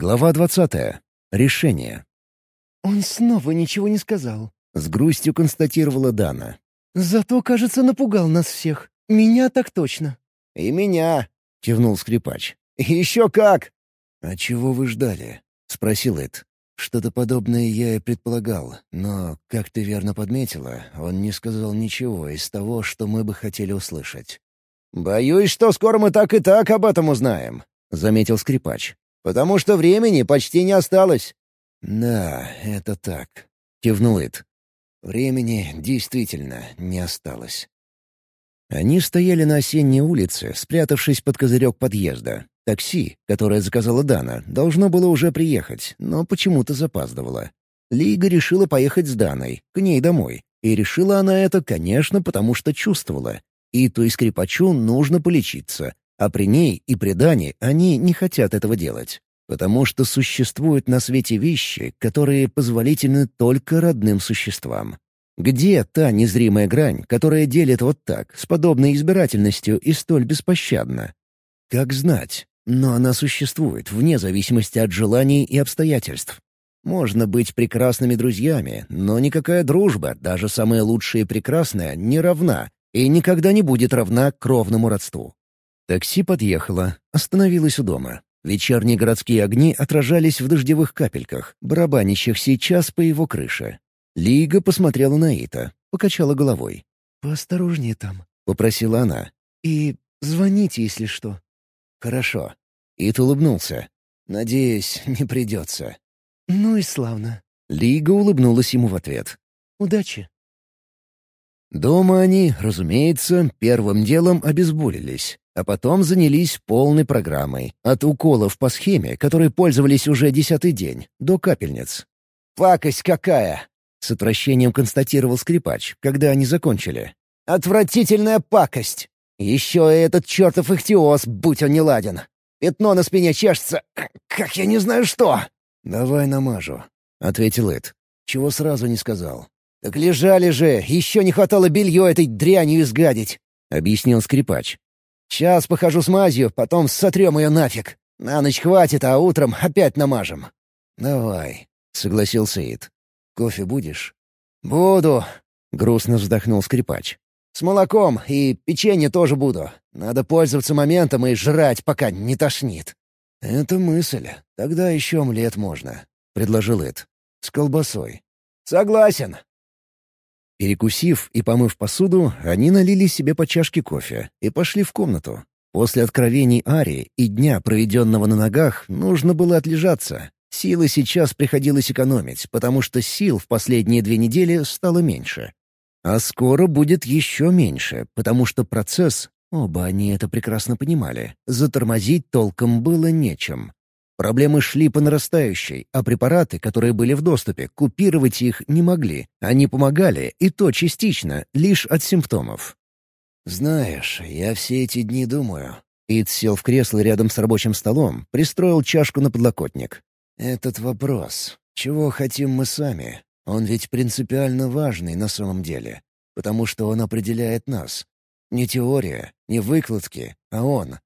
Глава двадцатая. Решение. «Он снова ничего не сказал», — с грустью констатировала Дана. «Зато, кажется, напугал нас всех. Меня так точно». «И меня», — кивнул скрипач. «Еще как!» «А чего вы ждали?» — спросил Эд. Что-то подобное я и предполагал, но, как ты верно подметила, он не сказал ничего из того, что мы бы хотели услышать. «Боюсь, что скоро мы так и так об этом узнаем», — заметил скрипач. «Потому что времени почти не осталось». «Да, это так», — кивнул Ит. «Времени действительно не осталось». Они стояли на осенней улице, спрятавшись под козырек подъезда. Такси, которое заказала Дана, должно было уже приехать, но почему-то запаздывало. Лига решила поехать с Даной, к ней домой. И решила она это, конечно, потому что чувствовала. И то и скрипачу нужно полечиться, а при ней и при Дане они не хотят этого делать. Потому что существуют на свете вещи, которые позволительны только родным существам. Где та незримая грань, которая делит вот так, с подобной избирательностью и столь беспощадно? Как знать, но она существует вне зависимости от желаний и обстоятельств. Можно быть прекрасными друзьями, но никакая дружба, даже самая лучшая и прекрасная, не равна и никогда не будет равна кровному родству. Такси подъехало, остановилось у дома. Вечерние городские огни отражались в дождевых капельках, барабанящих сейчас по его крыше. Лига посмотрела на Ита, покачала головой. «Поосторожнее там», — попросила она. «И звоните, если что». «Хорошо». Ит улыбнулся. «Надеюсь, не придется». «Ну и славно». Лига улыбнулась ему в ответ. «Удачи». Дома они, разумеется, первым делом обезболились, а потом занялись полной программой, от уколов по схеме, которой пользовались уже десятый день, до капельниц. «Пакость какая!» — с отвращением констатировал скрипач, когда они закончили. «Отвратительная пакость! Еще и этот чертов ихтиоз, будь он неладен! Пятно на спине чешется, как я не знаю что!» «Давай намажу», — ответил Эд. «Чего сразу не сказал?» «Так лежали же, еще не хватало белье этой дрянью изгадить», — объяснил скрипач. «Сейчас похожу с мазью, потом сотрем ее нафиг. На ночь хватит, а утром опять намажем». «Давай», — согласился Ид. «Кофе будешь?» «Буду», — грустно вздохнул скрипач. «С молоком и печенье тоже буду. Надо пользоваться моментом и жрать, пока не тошнит». «Это мысль. Тогда еще омлет можно», — предложил Эд. «С колбасой». «Согласен», Перекусив и помыв посуду, они налили себе по чашке кофе и пошли в комнату. После откровений Ари и дня, проведенного на ногах, нужно было отлежаться. Силы сейчас приходилось экономить, потому что сил в последние две недели стало меньше. А скоро будет еще меньше, потому что процесс, оба они это прекрасно понимали, затормозить толком было нечем. Проблемы шли по нарастающей, а препараты, которые были в доступе, купировать их не могли. Они помогали, и то частично, лишь от симптомов. «Знаешь, я все эти дни думаю». Ид сел в кресло рядом с рабочим столом, пристроил чашку на подлокотник. «Этот вопрос. Чего хотим мы сами? Он ведь принципиально важный на самом деле, потому что он определяет нас. Не теория, не выкладки, а он.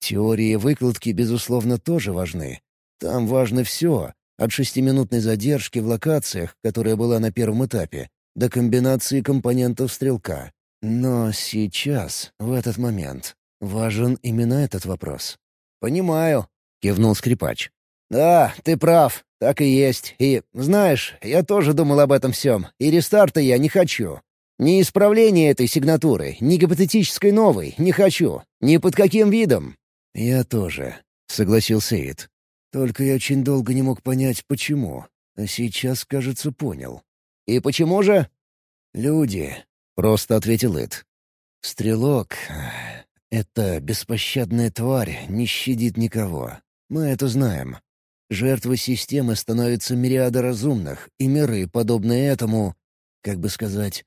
Теории выкладки, безусловно, тоже важны. Там важно все, от шестиминутной задержки в локациях, которая была на первом этапе, до комбинации компонентов стрелка. Но сейчас, в этот момент, важен именно этот вопрос. «Понимаю», — кивнул скрипач. «Да, ты прав, так и есть. И, знаешь, я тоже думал об этом всем, и рестарта я не хочу. Ни исправления этой сигнатуры, ни гипотетической новой не хочу. Ни под каким видом. «Я тоже», — согласился Ид. «Только я очень долго не мог понять, почему. А сейчас, кажется, понял». «И почему же?» «Люди», — просто ответил Ид. «Стрелок — это беспощадная тварь, не щадит никого. Мы это знаем. Жертвой системы становятся мириады разумных, и миры, подобные этому, как бы сказать...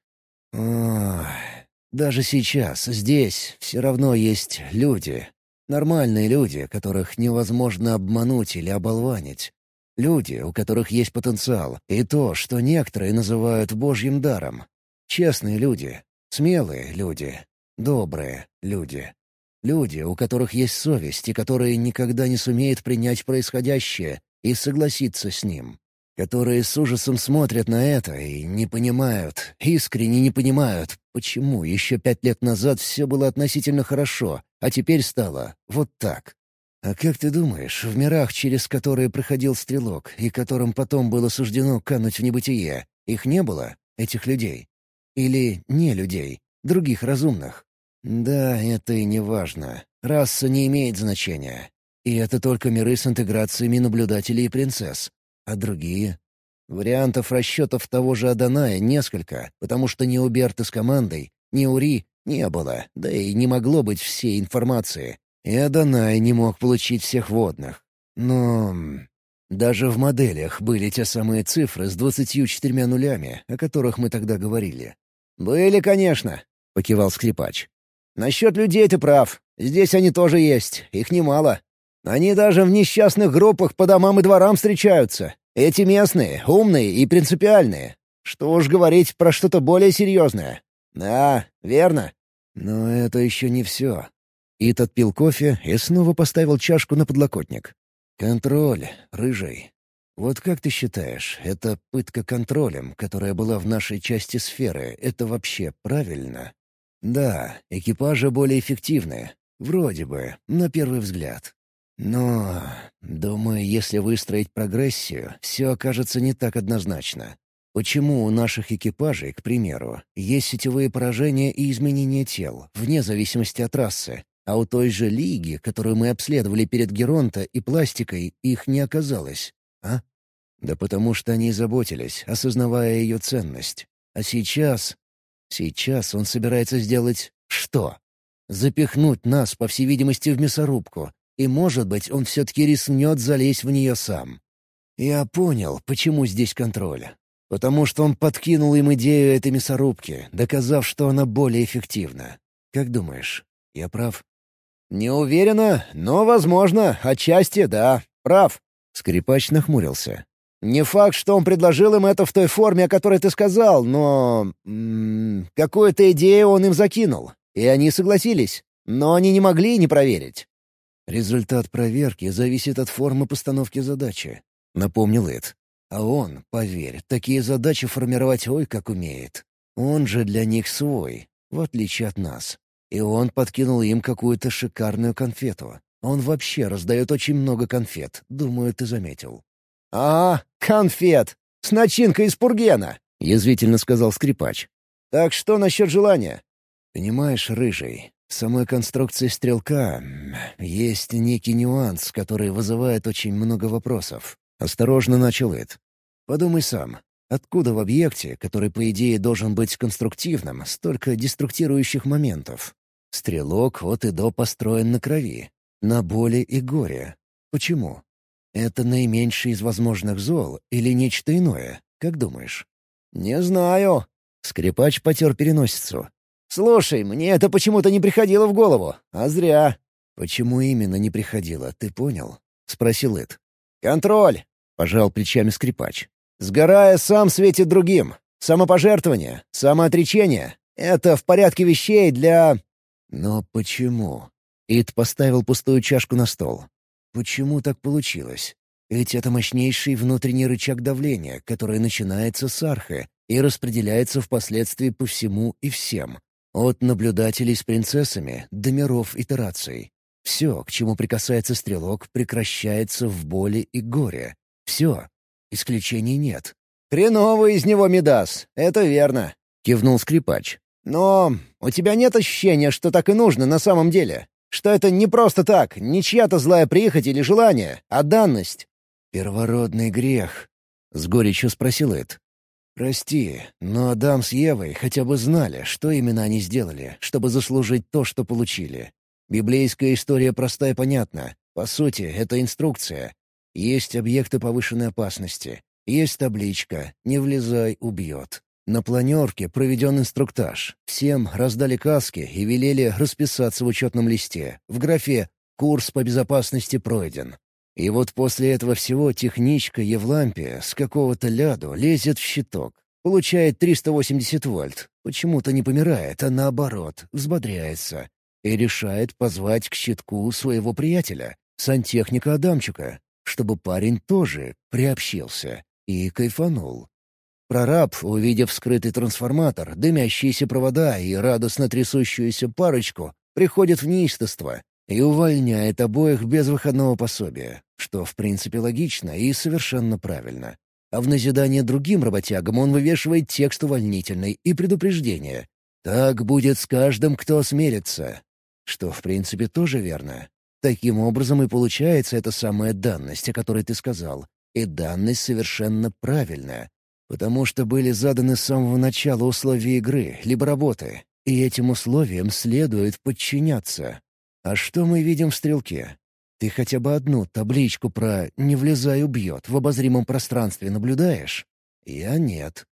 Ох, даже сейчас, здесь, все равно есть люди, Нормальные люди, которых невозможно обмануть или оболванить. Люди, у которых есть потенциал, и то, что некоторые называют божьим даром. Честные люди, смелые люди, добрые люди. Люди, у которых есть совесть и которые никогда не сумеют принять происходящее и согласиться с ним. Которые с ужасом смотрят на это и не понимают, искренне не понимают, почему еще пять лет назад все было относительно хорошо, а теперь стало вот так. А как ты думаешь, в мирах, через которые проходил стрелок, и которым потом было суждено кануть в небытие, их не было, этих людей? Или не людей, других разумных? Да, это и не важно. Раса не имеет значения. И это только миры с интеграциями наблюдателей и принцесс. А другие? Вариантов расчетов того же Аданая несколько, потому что ни у Берты с командой, ни у Ри не было, да и не могло быть всей информации. И Адонай не мог получить всех водных. Но даже в моделях были те самые цифры с двадцатью четырьмя нулями, о которых мы тогда говорили. «Были, конечно», — покивал скрипач. «Насчет людей ты прав. Здесь они тоже есть, их немало. Они даже в несчастных группах по домам и дворам встречаются. Эти местные, умные и принципиальные. Что уж говорить про что-то более серьезное. Да, верно. Но это еще не все. Ит отпил кофе и снова поставил чашку на подлокотник. «Контроль, рыжий. Вот как ты считаешь, это пытка контролем, которая была в нашей части сферы, это вообще правильно?» «Да, экипажи более эффективны. Вроде бы, на первый взгляд. Но, думаю, если выстроить прогрессию, все окажется не так однозначно. Почему у наших экипажей, к примеру, есть сетевые поражения и изменения тел, вне зависимости от расы, а у той же Лиги, которую мы обследовали перед Геронто и пластикой, их не оказалось. А? Да потому что они заботились, осознавая ее ценность. А сейчас... Сейчас он собирается сделать что? Запихнуть нас, по всей видимости, в мясорубку. И, может быть, он все-таки рискнет залезть в нее сам. Я понял, почему здесь контроль. Потому что он подкинул им идею этой мясорубки, доказав, что она более эффективна. Как думаешь, я прав? «Не уверена, но, возможно, отчасти да, прав». Скрипач нахмурился. «Не факт, что он предложил им это в той форме, о которой ты сказал, но... какую-то идею он им закинул, и они согласились, но они не могли не проверить». «Результат проверки зависит от формы постановки задачи», — напомнил Эд. «А он, поверь, такие задачи формировать ой как умеет. Он же для них свой, в отличие от нас. И он подкинул им какую-то шикарную конфету. Он вообще раздает очень много конфет, думаю, ты заметил. «А, конфет! С начинкой из пургена!» — язвительно сказал скрипач. «Так что насчет желания?» «Понимаешь, рыжий, в самой конструкции стрелка есть некий нюанс, который вызывает очень много вопросов. Осторожно начал Эд. Подумай сам, откуда в объекте, который, по идее, должен быть конструктивным, столько деструктирующих моментов? Стрелок от и до построен на крови, на боли и горе. Почему? Это наименьший из возможных зол или нечто иное, как думаешь? «Не знаю». Скрипач потер переносицу. «Слушай, мне это почему-то не приходило в голову, а зря». «Почему именно не приходило, ты понял?» — спросил Эд. «Контроль», — пожал плечами скрипач. «Сгорая, сам светит другим. Самопожертвование, самоотречение — это в порядке вещей для... Но почему? Ид поставил пустую чашку на стол. Почему так получилось? Ведь это мощнейший внутренний рычаг давления, который начинается с архы и распределяется впоследствии по всему и всем. От наблюдателей с принцессами до миров итераций. Все, к чему прикасается стрелок, прекращается в боли и горе. Все. Исключений нет. «Хреновый из него Медас, это верно», — кивнул скрипач. Но у тебя нет ощущения, что так и нужно на самом деле? Что это не просто так, не чья-то злая прихоть или желание, а данность?» «Первородный грех», — с горечью спросил Эд. «Прости, но Адам с Евой хотя бы знали, что именно они сделали, чтобы заслужить то, что получили. Библейская история проста и понятна. По сути, это инструкция. Есть объекты повышенной опасности. Есть табличка «Не влезай, убьет». На планерке проведен инструктаж. Всем раздали каски и велели расписаться в учетном листе. В графе «Курс по безопасности пройден». И вот после этого всего техничка Евлампия с какого-то ляду лезет в щиток. Получает 380 вольт. Почему-то не помирает, а наоборот, взбодряется. и решает позвать к щитку своего приятеля, сантехника Адамчука, чтобы парень тоже приобщился и кайфанул. Прораб, увидев скрытый трансформатор, дымящиеся провода и радостно трясущуюся парочку, приходит в неистовство и увольняет обоих без выходного пособия, что в принципе логично и совершенно правильно. А в назидание другим работягам он вывешивает текст увольнительный и предупреждение. «Так будет с каждым, кто осмелится». Что в принципе тоже верно. Таким образом и получается эта самая данность, о которой ты сказал. И данность совершенно правильная. Потому что были заданы с самого начала условия игры, либо работы. И этим условиям следует подчиняться. А что мы видим в стрелке? Ты хотя бы одну табличку про «не влезай, убьет» в обозримом пространстве наблюдаешь? Я нет.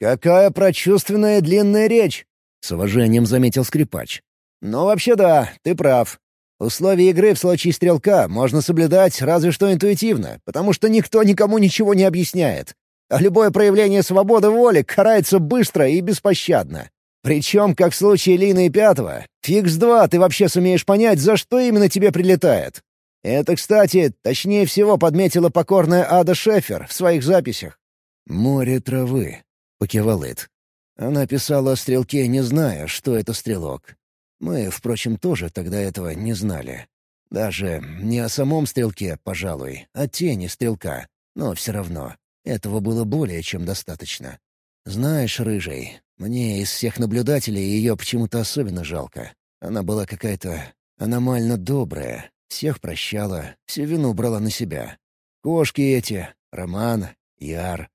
«Какая прочувственная длинная речь!» — с уважением заметил скрипач. «Ну, вообще да, ты прав. Условия игры в случае стрелка можно соблюдать разве что интуитивно, потому что никто никому ничего не объясняет. А любое проявление свободы воли карается быстро и беспощадно. Причем, как в случае Лины и Пятого, фикс-два ты вообще сумеешь понять, за что именно тебе прилетает. Это, кстати, точнее всего подметила покорная Ада Шефер в своих записях. «Море травы», — покивал Эд. Она писала о стрелке, не зная, что это стрелок. Мы, впрочем, тоже тогда этого не знали. Даже не о самом стрелке, пожалуй, а тени стрелка. Но все равно, этого было более чем достаточно. Знаешь, Рыжий, мне из всех наблюдателей ее почему-то особенно жалко. Она была какая-то аномально добрая, всех прощала, всю вину брала на себя. Кошки эти, Роман, Яр.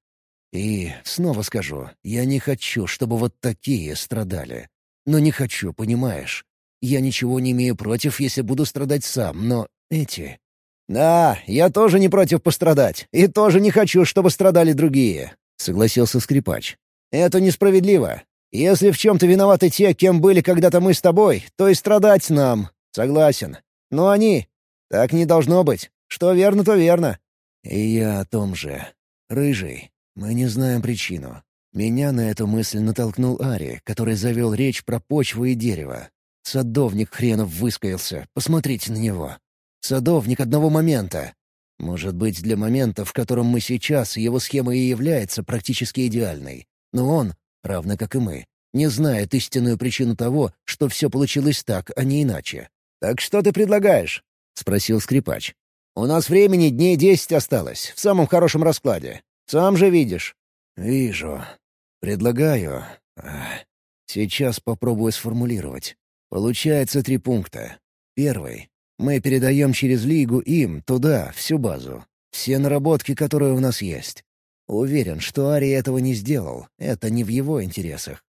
И снова скажу, я не хочу, чтобы вот такие страдали. Но не хочу, понимаешь? Я ничего не имею против, если буду страдать сам, но эти... «Да, я тоже не против пострадать, и тоже не хочу, чтобы страдали другие», — согласился скрипач. «Это несправедливо. Если в чем-то виноваты те, кем были когда-то мы с тобой, то и страдать нам. Согласен. Но они... Так не должно быть. Что верно, то верно». «И я о том же. Рыжий, мы не знаем причину. Меня на эту мысль натолкнул Ари, который завел речь про почву и дерево. Садовник хренов выскоился, посмотрите на него. Садовник одного момента. Может быть, для момента, в котором мы сейчас, его схема и является практически идеальной. Но он, равно как и мы, не знает истинную причину того, что все получилось так, а не иначе. «Так что ты предлагаешь?» — спросил скрипач. «У нас времени дней десять осталось, в самом хорошем раскладе. Сам же видишь». «Вижу. Предлагаю... Сейчас попробую сформулировать. Получается три пункта. Первый. Мы передаем через Лигу им, туда, всю базу. Все наработки, которые у нас есть. Уверен, что Ари этого не сделал. Это не в его интересах.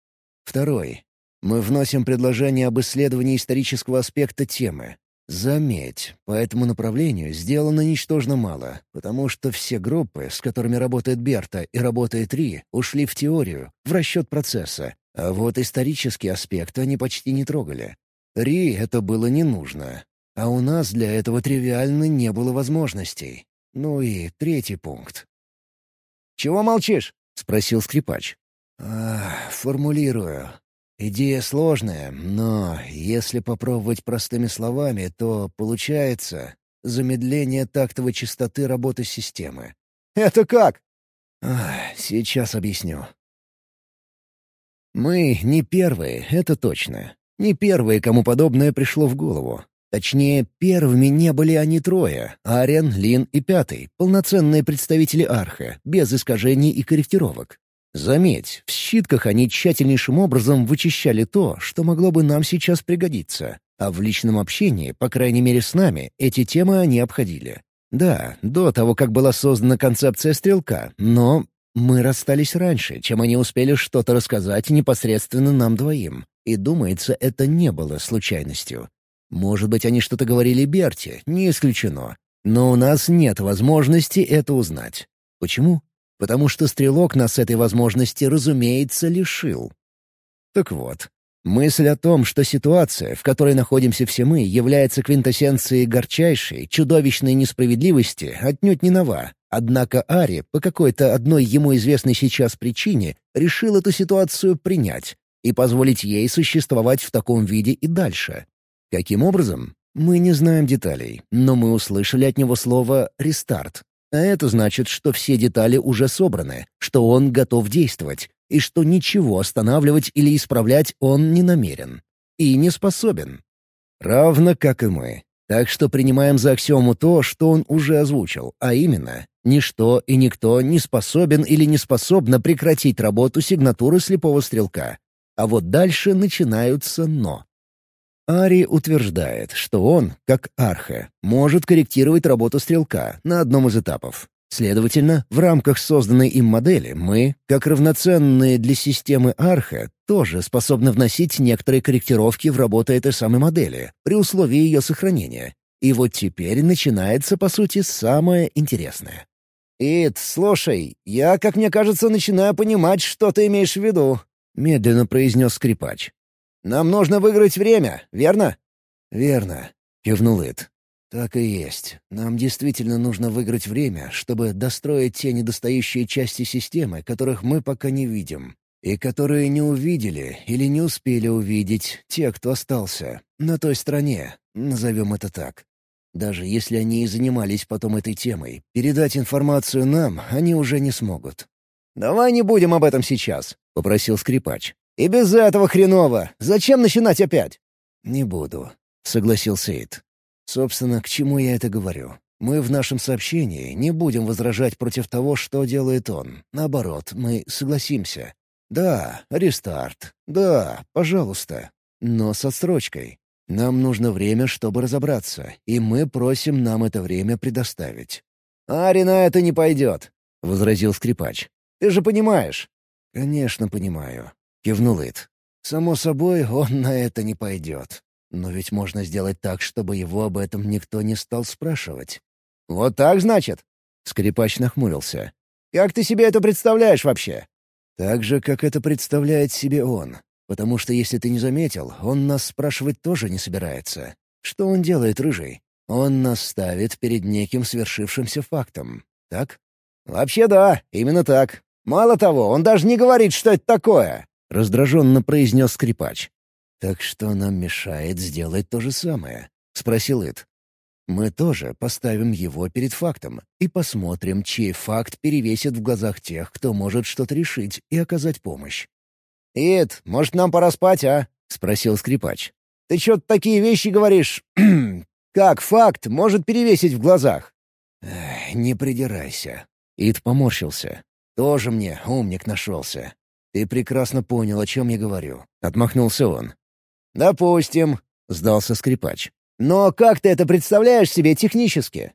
Второй. Мы вносим предложение об исследовании исторического аспекта темы. Заметь, по этому направлению сделано ничтожно мало, потому что все группы, с которыми работает Берта и работает Ри, ушли в теорию, в расчет процесса, а вот исторический аспект они почти не трогали. Ри это было не нужно, а у нас для этого тривиально не было возможностей. Ну и третий пункт. «Чего молчишь?» — спросил скрипач. «А, формулирую. Идея сложная, но если попробовать простыми словами, то получается замедление тактовой частоты работы системы. «Это как?» Ах, «Сейчас объясню». Мы не первые, это точно. Не первые, кому подобное пришло в голову. Точнее, первыми не были они трое — Ариан, Лин и Пятый, полноценные представители Арха, без искажений и корректировок. Заметь, в щитках они тщательнейшим образом вычищали то, что могло бы нам сейчас пригодиться. А в личном общении, по крайней мере с нами, эти темы они обходили. Да, до того, как была создана концепция стрелка, но мы расстались раньше, чем они успели что-то рассказать непосредственно нам двоим. И, думается, это не было случайностью. Может быть, они что-то говорили Берте, не исключено. Но у нас нет возможности это узнать. Почему? Потому что стрелок нас этой возможности, разумеется, лишил. Так вот, мысль о том, что ситуация, в которой находимся все мы, является квинтэссенцией горчайшей, чудовищной несправедливости, отнюдь не нова. Однако Ари, по какой-то одной ему известной сейчас причине, решил эту ситуацию принять и позволить ей существовать в таком виде и дальше. Каким образом? Мы не знаем деталей, но мы услышали от него слово «рестарт». А это значит, что все детали уже собраны, что он готов действовать, и что ничего останавливать или исправлять он не намерен. И не способен. Равно как и мы. Так что принимаем за аксиому то, что он уже озвучил, а именно, ничто и никто не способен или не способна прекратить работу сигнатуры слепого стрелка. А вот дальше начинаются «но». Ари утверждает, что он, как архе, может корректировать работу стрелка на одном из этапов. Следовательно, в рамках созданной им модели мы, как равноценные для системы арха, тоже способны вносить некоторые корректировки в работу этой самой модели, при условии ее сохранения. И вот теперь начинается, по сути, самое интересное. «Ит, слушай, я, как мне кажется, начинаю понимать, что ты имеешь в виду», — медленно произнес скрипач. Нам нужно выиграть время, верно?» «Верно», — кивнул Ит. «Так и есть. Нам действительно нужно выиграть время, чтобы достроить те недостающие части системы, которых мы пока не видим, и которые не увидели или не успели увидеть те, кто остался, на той стороне, назовем это так. Даже если они и занимались потом этой темой, передать информацию нам они уже не смогут». «Давай не будем об этом сейчас», — попросил скрипач. И без этого хреново. Зачем начинать опять?» «Не буду», — согласился Эйд. «Собственно, к чему я это говорю? Мы в нашем сообщении не будем возражать против того, что делает он. Наоборот, мы согласимся. Да, рестарт. Да, пожалуйста. Но с отсрочкой. Нам нужно время, чтобы разобраться, и мы просим нам это время предоставить». «Ари на это не пойдет», — возразил скрипач. «Ты же понимаешь». «Конечно, понимаю. — кивнул Ит. «Само собой, он на это не пойдет. Но ведь можно сделать так, чтобы его об этом никто не стал спрашивать». «Вот так, значит?» — скрипач нахмурился. «Как ты себе это представляешь вообще?» «Так же, как это представляет себе он. Потому что, если ты не заметил, он нас спрашивать тоже не собирается. Что он делает, Рыжий? Он нас ставит перед неким свершившимся фактом. Так?» «Вообще да, именно так. Мало того, он даже не говорит, что это такое. — раздраженно произнес скрипач. «Так что нам мешает сделать то же самое?» — спросил Ит. «Мы тоже поставим его перед фактом и посмотрим, чей факт перевесит в глазах тех, кто может что-то решить и оказать помощь». «Ит, может, нам пора спать, а?» — спросил скрипач. «Ты что-то такие вещи говоришь. как факт может перевесить в глазах?» «Не придирайся». Ит поморщился. «Тоже мне умник нашелся. «Ты прекрасно понял, о чем я говорю», — отмахнулся он. «Допустим», — сдался скрипач. «Но как ты это представляешь себе технически?»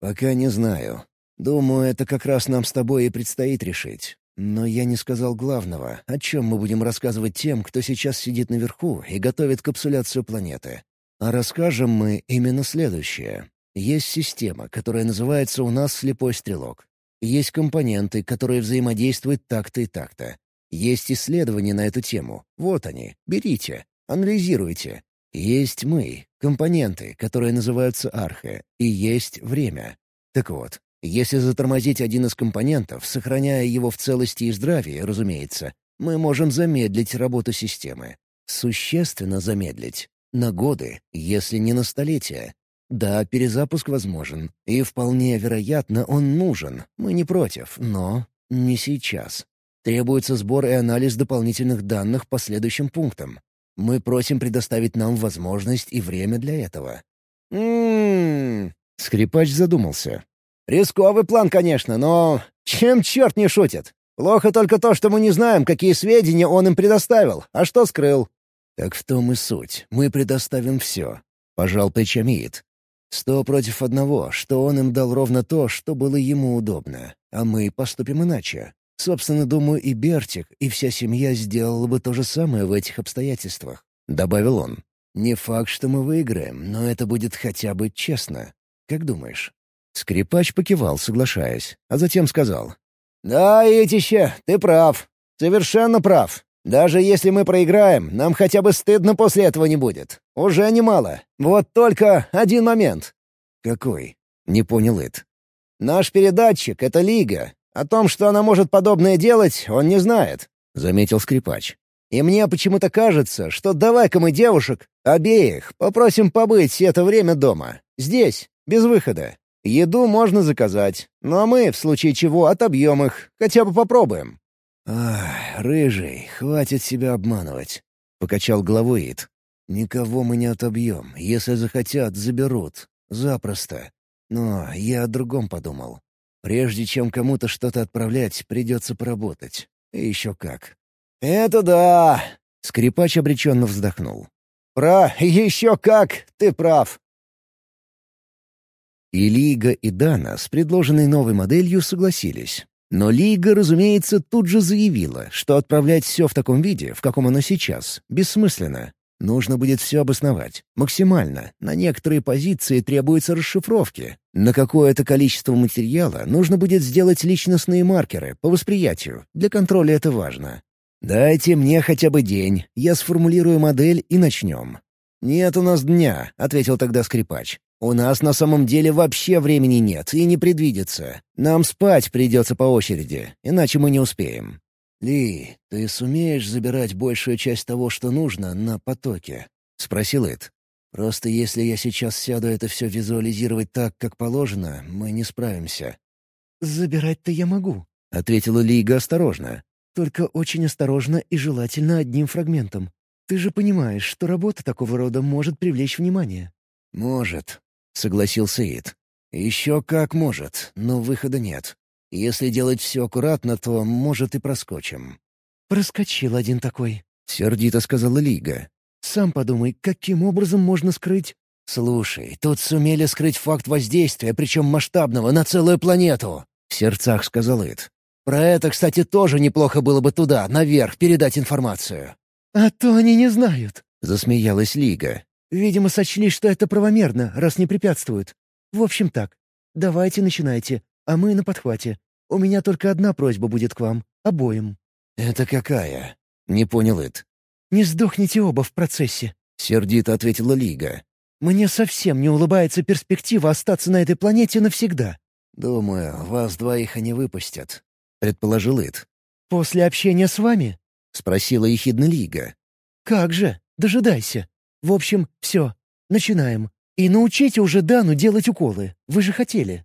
«Пока не знаю. Думаю, это как раз нам с тобой и предстоит решить. Но я не сказал главного, о чем мы будем рассказывать тем, кто сейчас сидит наверху и готовит капсуляцию планеты. А расскажем мы именно следующее. Есть система, которая называется у нас «слепой стрелок». Есть компоненты, которые взаимодействуют так-то и так-то. Есть исследования на эту тему. Вот они. Берите. Анализируйте. Есть мы, компоненты, которые называются архе, и есть время. Так вот, если затормозить один из компонентов, сохраняя его в целости и здравии, разумеется, мы можем замедлить работу системы. Существенно замедлить. На годы, если не на столетия. Да, перезапуск возможен, и вполне вероятно он нужен, мы не против, но не сейчас. Требуется сбор и анализ дополнительных данных по следующим пунктам. Мы просим предоставить нам возможность и время для этого». «М-м-м...» Скрипач задумался. «Рисковый план, конечно, но чем черт не шутит? Плохо только то, что мы не знаем, какие сведения он им предоставил, а что скрыл». «Так в том и суть. Мы предоставим все», — пожал плечами Ид. «Сто против одного, что он им дал ровно то, что было ему удобно, а мы поступим иначе. Собственно, думаю, и Бертик, и вся семья сделала бы то же самое в этих обстоятельствах», — добавил он. «Не факт, что мы выиграем, но это будет хотя бы честно. Как думаешь?» Скрипач покивал, соглашаясь, а затем сказал. «Да, Этище, ты прав. Совершенно прав. Даже если мы проиграем, нам хотя бы стыдно после этого не будет. Уже немало. Вот только один момент». «Какой?» — не понял Эд. «Наш передатчик — это Лига, о том, что она может подобное делать, он не знает», — заметил скрипач. И мне почему-то кажется, что давай-ка мы девушек, обеих, попросим побыть это время дома. Здесь, без выхода. Еду можно заказать, но мы, в случае чего, отобьем их, хотя бы попробуем». «Ах, рыжий, хватит себя обманывать», — покачал головой Ид. «Никого мы не отобьем. Если захотят, заберут. Запросто. Но я о другом подумал. Прежде чем кому-то что-то отправлять, придется поработать. И еще как». «Это да!» — скрипач обреченно вздохнул. «Про еще как! Ты прав!» И Лига, и Дана с предложенной новой моделью согласились. Но Лига, разумеется, тут же заявила, что отправлять все в таком виде, в каком оно сейчас, бессмысленно. Нужно будет все обосновать. Максимально. На некоторые позиции требуются расшифровки. На какое-то количество материала нужно будет сделать личностные маркеры по восприятию. Для контроля это важно. «Дайте мне хотя бы день. Я сформулирую модель и начнем». «Нет у нас дня», — ответил тогда скрипач. У нас на самом деле вообще времени нет и не предвидится. Нам спать придется по очереди, иначе мы не успеем». «Ли, ты сумеешь забирать большую часть того, что нужно, на потоке?» — спросил Эд. «Просто если я сейчас сяду это все визуализировать так, как положено, мы не справимся». «Забирать-то я могу», — ответила Лига осторожно. «Только очень осторожно и желательно одним фрагментом. Ты же понимаешь, что работа такого рода может привлечь внимание». «Может», — согласился Ид. «Еще как может, но выхода нет. Если делать все аккуратно, то, может, и проскочим». «Проскочил один такой», — сердито сказала Лига. «Сам подумай, каким образом можно скрыть...» «Слушай, тут сумели скрыть факт воздействия, причем масштабного, на целую планету», — в сердцах сказал Ид. «Про это, кстати, тоже неплохо было бы туда, наверх, передать информацию». «А то они не знают», — засмеялась Лига. Видимо, сочли, что это правомерно, раз не препятствуют. В общем так, давайте начинайте, а мы на подхвате. У меня только одна просьба будет к вам, обоим». «Это какая?» — не понял Эд. «Не сдохните оба в процессе», — сердито ответила Лига. «Мне совсем не улыбается перспектива остаться на этой планете навсегда». «Думаю, вас двоих они выпустят», — предположил Эд. «После общения с вами?» — спросила ехидно Лига. «Как же? Дожидайся. В общем, все. Начинаем. И научите уже Дану делать уколы. Вы же хотели».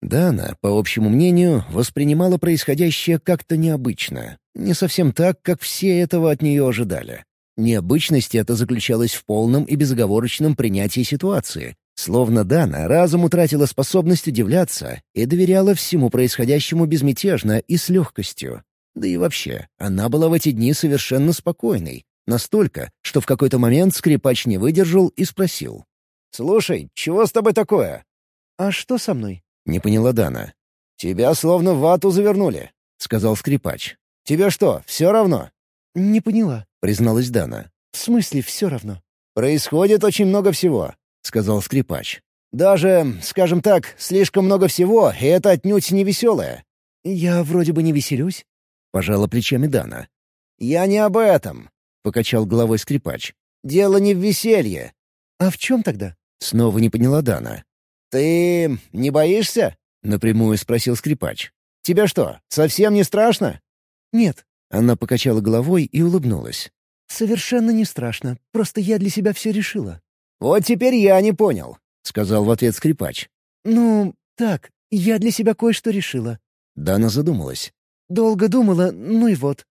Дана, по общему мнению, воспринимала происходящее как-то необычно. Не совсем так, как все этого от нее ожидали. Необычность это заключалась в полном и безоговорочном принятии ситуации. Словно Дана разом утратила способность удивляться и доверяла всему происходящему безмятежно и с легкостью. Да и вообще, она была в эти дни совершенно спокойной, Настолько, что в какой-то момент скрипач не выдержал и спросил. «Слушай, чего с тобой такое?» «А что со мной?» — не поняла Дана. «Тебя словно в вату завернули», — сказал скрипач. «Тебе что, все равно?» «Не поняла», — призналась Дана. «В смысле все равно?» «Происходит очень много всего», — сказал скрипач. «Даже, скажем так, слишком много всего, и это отнюдь не веселое». «Я вроде бы не веселюсь», — пожала плечами Дана. «Я не об этом. — покачал головой скрипач. «Дело не в веселье». «А в чем тогда?» — снова не поняла Дана. «Ты не боишься?» — напрямую спросил скрипач. «Тебе что, совсем не страшно?» «Нет». Она покачала головой и улыбнулась. «Совершенно не страшно. Просто я для себя все решила». «Вот теперь я не понял», — сказал в ответ скрипач. «Ну, так, я для себя кое-что решила». Дана задумалась. «Долго думала, ну и вот».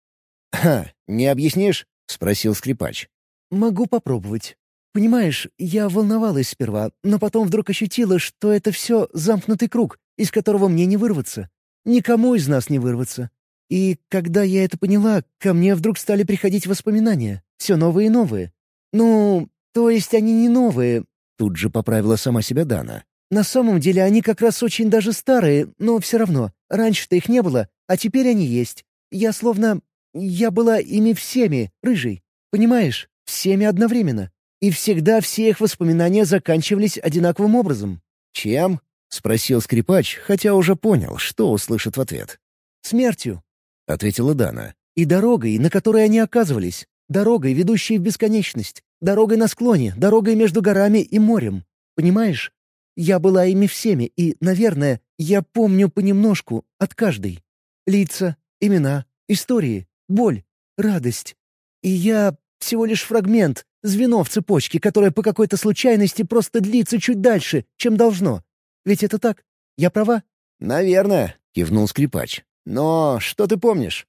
«Ха, не объяснишь?» — спросил скрипач. «Могу попробовать. Понимаешь, я волновалась сперва, но потом вдруг ощутила, что это все замкнутый круг, из которого мне не вырваться. Никому из нас не вырваться. И когда я это поняла, ко мне вдруг стали приходить воспоминания. Все новые и новые. Ну, то есть они не новые. Тут же поправила сама себя Дана. На самом деле они как раз очень даже старые, но все равно. Раньше-то их не было, а теперь они есть. Я словно я была ими всеми, рыжий. Понимаешь? Всеми одновременно. И всегда все их воспоминания заканчивались одинаковым образом. «Чем?» — спросил скрипач, хотя уже понял, что услышит в ответ. «Смертью», — ответила Дана. «И дорогой, на которой они оказывались. Дорогой, ведущей в бесконечность. Дорогой на склоне, дорогой между горами и морем. Понимаешь? Я была ими всеми, и, наверное, я помню понемножку от каждой. Лица, имена, истории, боль. радость. И я всего лишь фрагмент, звено в цепочке, которое по какой-то случайности просто длится чуть дальше, чем должно. Ведь это так? Я права?» «Наверное», — кивнул скрипач. «Но что ты помнишь?»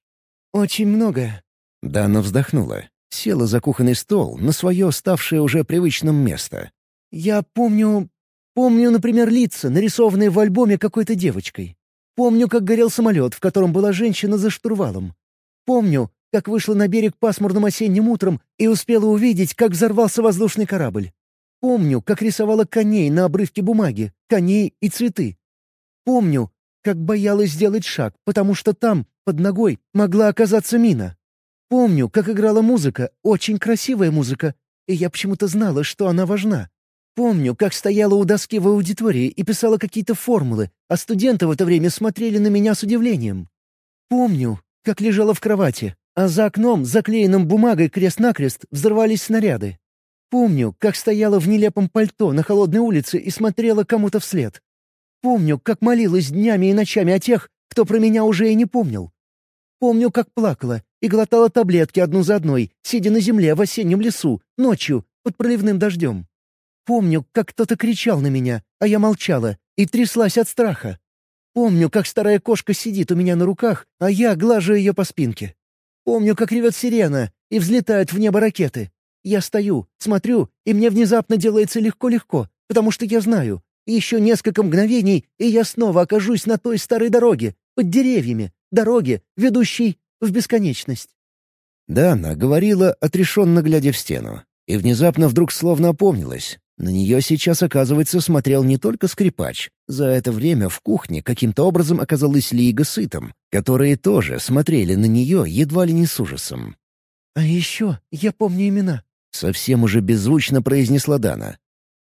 «Очень многое». Дана вздохнула. Села за кухонный стол на свое ставшее уже привычным место. «Я помню... Помню, например, лица, нарисованные в альбоме какой-то девочкой. Помню, как горел самолет, в котором была женщина за штурвалом. Помню, как вышла на берег пасмурным осенним утром и успела увидеть, как взорвался воздушный корабль. Помню, как рисовала коней на обрывке бумаги, коней и цветы. Помню, как боялась сделать шаг, потому что там, под ногой, могла оказаться мина. Помню, как играла музыка, очень красивая музыка, и я почему-то знала, что она важна. Помню, как стояла у доски в аудитории и писала какие-то формулы, а студенты в это время смотрели на меня с удивлением. Помню, как лежала в кровати, а за окном, заклеенным бумагой крест-накрест, взорвались снаряды. Помню, как стояла в нелепом пальто на холодной улице и смотрела кому-то вслед. Помню, как молилась днями и ночами о тех, кто про меня уже и не помнил. Помню, как плакала и глотала таблетки одну за одной, сидя на земле в осеннем лесу, ночью, под проливным дождем. Помню, как кто-то кричал на меня, а я молчала и тряслась от страха. Помню, как старая кошка сидит у меня на руках, а я глажу ее по спинке. Помню, как ревет сирена и взлетают в небо ракеты. Я стою, смотрю, и мне внезапно делается легко-легко, потому что я знаю. Еще несколько мгновений, и я снова окажусь на той старой дороге, под деревьями, дороге, ведущей в бесконечность. Дана говорила, отрешенно глядя в стену, и внезапно вдруг словно опомнилась. На нее сейчас, оказывается, смотрел не только скрипач. За это время в кухне каким-то образом оказалась Лига сытом, которые тоже смотрели на нее едва ли не с ужасом. «А еще я помню имена», — совсем уже беззвучно произнесла Дана.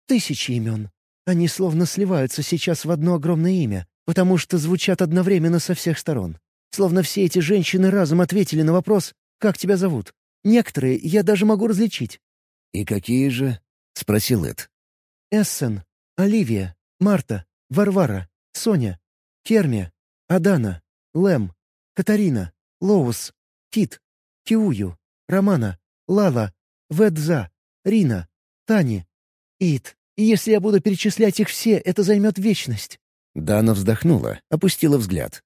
«Тысячи имен. Они словно сливаются сейчас в одно огромное имя, потому что звучат одновременно со всех сторон. Словно все эти женщины разом ответили на вопрос «Как тебя зовут?». Некоторые я даже могу различить». «И какие же?» — спросил Эд. «Эссен, Оливия, Марта, Варвара, Соня, Кермия, Адана, Лэм, Катарина, Лоус, Кит, Киую, Романа, Лала, Ведза, Рина, Тани, Ит. И если я буду перечислять их все, это займет вечность». Дана вздохнула, опустила взгляд.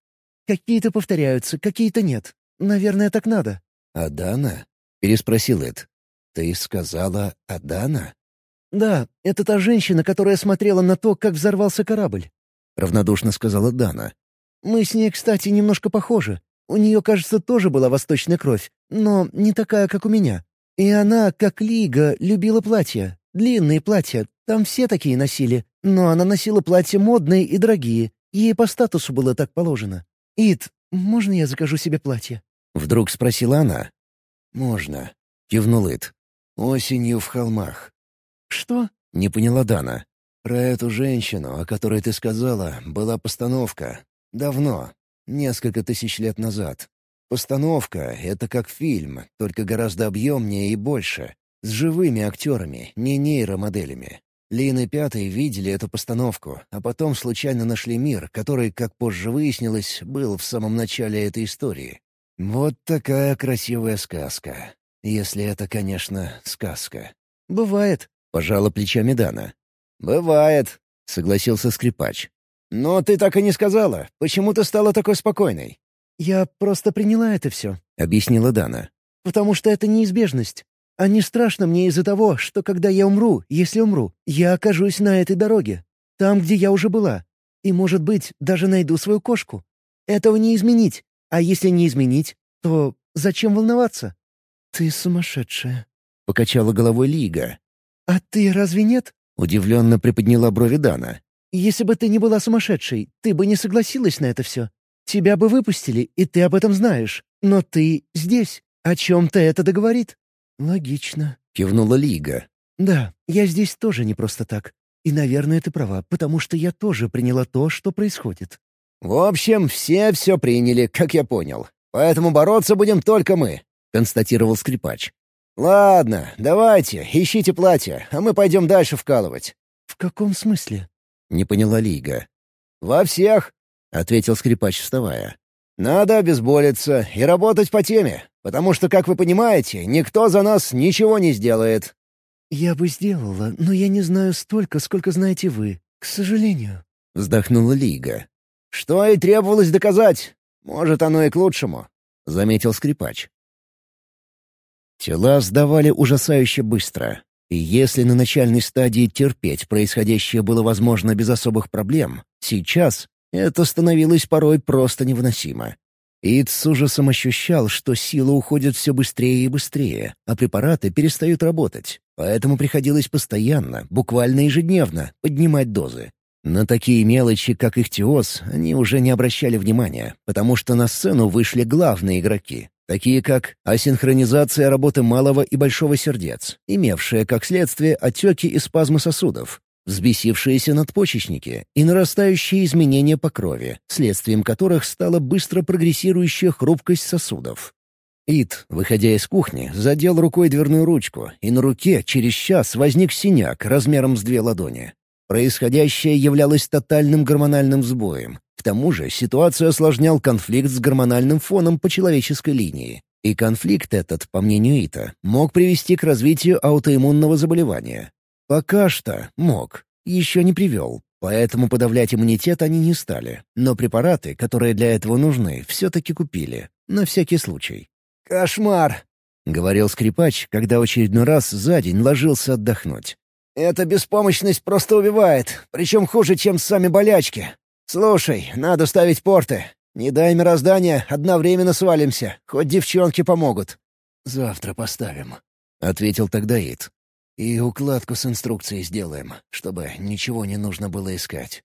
«Какие-то повторяются, какие-то нет. Наверное, так надо». «Адана?» — переспросил Эд. «Ты сказала Адана?» «Да, это та женщина, которая смотрела на то, как взорвался корабль», — равнодушно сказала Дана. «Мы с ней, кстати, немножко похожи. У нее, кажется, тоже была восточная кровь, но не такая, как у меня. И она, как Лига, любила платья. Длинные платья, там все такие носили. Но она носила платья модные и дорогие. Ей по статусу было так положено. «Ит, можно я закажу себе платье?» Вдруг спросила она. «Можно», — кивнул Ит. «Осенью в холмах. «Что?» — не поняла Дана. «Про эту женщину, о которой ты сказала, была постановка. Давно. Несколько тысяч лет назад. Постановка — это как фильм, только гораздо объемнее и больше. С живыми актерами, не нейромоделями. Лин и Пятый видели эту постановку, а потом случайно нашли мир, который, как позже выяснилось, был в самом начале этой истории. Вот такая красивая сказка. Если это, конечно, сказка. «Бывает», — пожала плечами Дана. «Бывает», — согласился скрипач. «Но ты так и не сказала. Почему ты стала такой спокойной?» «Я просто приняла это все», — объяснила Дана. «Потому что это неизбежность. А не страшно мне из-за того, что когда я умру, если умру, я окажусь на этой дороге. Там, где я уже была. И, может быть, даже найду свою кошку. Этого не изменить. А если не изменить, то зачем волноваться?» «Ты сумасшедшая», — покачала головой Лига. «А ты разве нет?» — удивленно приподняла брови Дана. «Если бы ты не была сумасшедшей, ты бы не согласилась на это все. Тебя бы выпустили, и ты об этом знаешь. Но ты здесь. О чем-то это договорит?» «Логично», — кивнула Лига. «Да, я здесь тоже не просто так. И, наверное, ты права, потому что я тоже приняла то, что происходит». «В общем, все все приняли, как я понял. Поэтому бороться будем только мы», — констатировал скрипач. «Ладно, давайте, ищите платье, а мы пойдем дальше вкалывать». «В каком смысле?» — не поняла Лига. «Во всех», — ответил скрипач, вставая. Надо обезболиться и работать по теме, потому что, как вы понимаете, никто за нас ничего не сделает». «Я бы сделала, но я не знаю столько, сколько знаете вы, к сожалению», — вздохнула Лига. «Что и требовалось доказать. Может, оно и к лучшему», — заметил скрипач. Тела сдавали ужасающе быстро. И если на начальной стадии терпеть происходящее было возможно без особых проблем, сейчас это становилось порой просто невыносимо. Ид с ужасом ощущал, что сила уходит все быстрее и быстрее, а препараты перестают работать. Поэтому приходилось постоянно, буквально ежедневно, поднимать дозы. На такие мелочи, как ихтиоз, они уже не обращали внимания, потому что на сцену вышли главные игроки, такие как асинхронизация работы малого и большого сердец, имевшая как следствие отеки и спазмы сосудов, взбесившиеся надпочечники и нарастающие изменения по крови, следствием которых стала быстро прогрессирующая хрупкость сосудов. Ит, выходя из кухни, задел рукой дверную ручку, и на руке через час возник синяк размером с две ладони. Происходящее являлось тотальным гормональным сбоем. К тому же ситуацию осложнял конфликт с гормональным фоном по человеческой линии. И конфликт этот, по мнению Ита, мог привести к развитию аутоиммунного заболевания. Пока что мог, еще не привел, поэтому подавлять иммунитет они не стали. Но препараты, которые для этого нужны, все-таки купили. На всякий случай. «Кошмар!» — говорил скрипач, когда очередной раз за день ложился отдохнуть. «Эта беспомощность просто убивает, причем хуже, чем сами болячки. Слушай, надо ставить порты. Не дай мироздания, одновременно свалимся, хоть девчонки помогут». «Завтра поставим», — ответил тогда Ид. «И укладку с инструкцией сделаем, чтобы ничего не нужно было искать».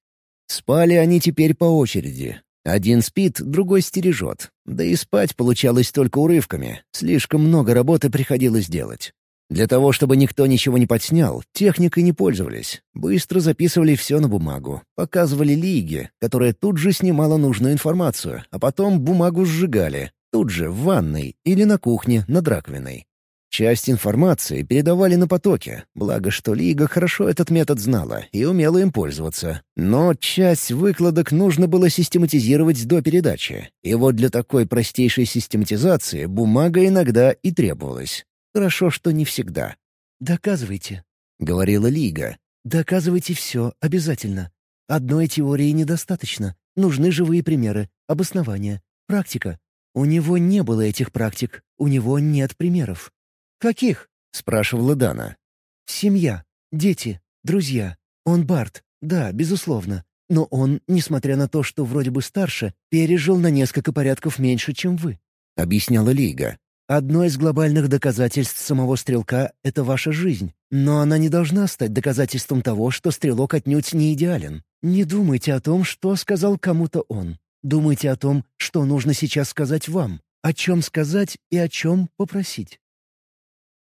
Спали они теперь по очереди. Один спит, другой стережет. Да и спать получалось только урывками. Слишком много работы приходилось делать. Для того, чтобы никто ничего не подснял, техникой не пользовались. Быстро записывали все на бумагу, показывали Лиге, которая тут же снимала нужную информацию, а потом бумагу сжигали, тут же в ванной или на кухне над раковиной. Часть информации передавали на потоке, благо что Лига хорошо этот метод знала и умела им пользоваться. Но часть выкладок нужно было систематизировать до передачи. И вот для такой простейшей систематизации бумага иногда и требовалась. Хорошо, что не всегда. «Доказывайте», — говорила Лига. «Доказывайте все, обязательно. Одной теории недостаточно. Нужны живые примеры, обоснования, практика. У него не было этих практик, у него нет примеров». «Каких?» — спрашивала Дана. «Семья, дети, друзья. Он Барт, да, безусловно. Но он, несмотря на то, что вроде бы старше, пережил на несколько порядков меньше, чем вы», — объясняла Лига. Одно из глобальных доказательств самого стрелка — это ваша жизнь. Но она не должна стать доказательством того, что стрелок отнюдь не идеален. Не думайте о том, что сказал кому-то он. Думайте о том, что нужно сейчас сказать вам, о чем сказать и о чем попросить.